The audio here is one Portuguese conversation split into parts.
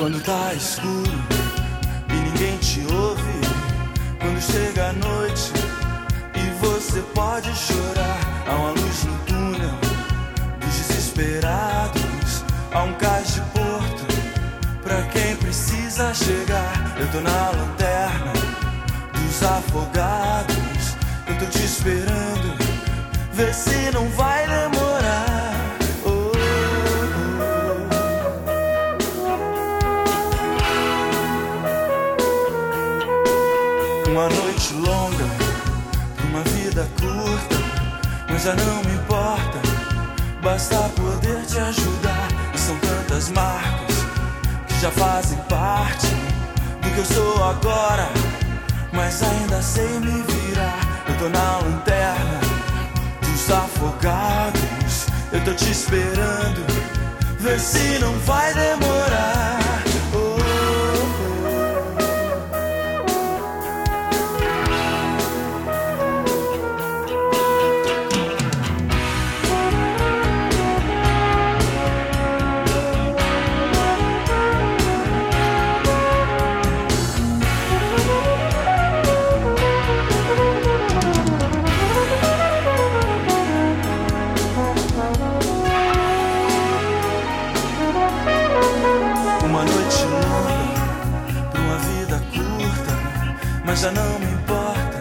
Quando tá escuro e ninguém te ouve. Quando chega a noite e você pode chorar. Há uma luz no túnel dos desesperados. Há um cais de porto pra quem precisa chegar. Eu tô na lanterna dos afogados. Eu tô te esperando. Vê se não vai noite longa, uma vida curta, mas já não me importa. Basta poder te ajudar. E são tantas marcas que já fazem parte do que eu sou agora, mas ainda sei me virar. Eu tô na lanterna dos afogados. Eu tô te esperando, vê se não vai demorar. Mas já não me importa.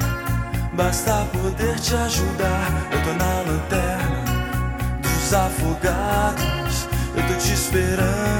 Basta poder te ajudar. Eu tô na lanterna dos afogados. Eu tô te esperando.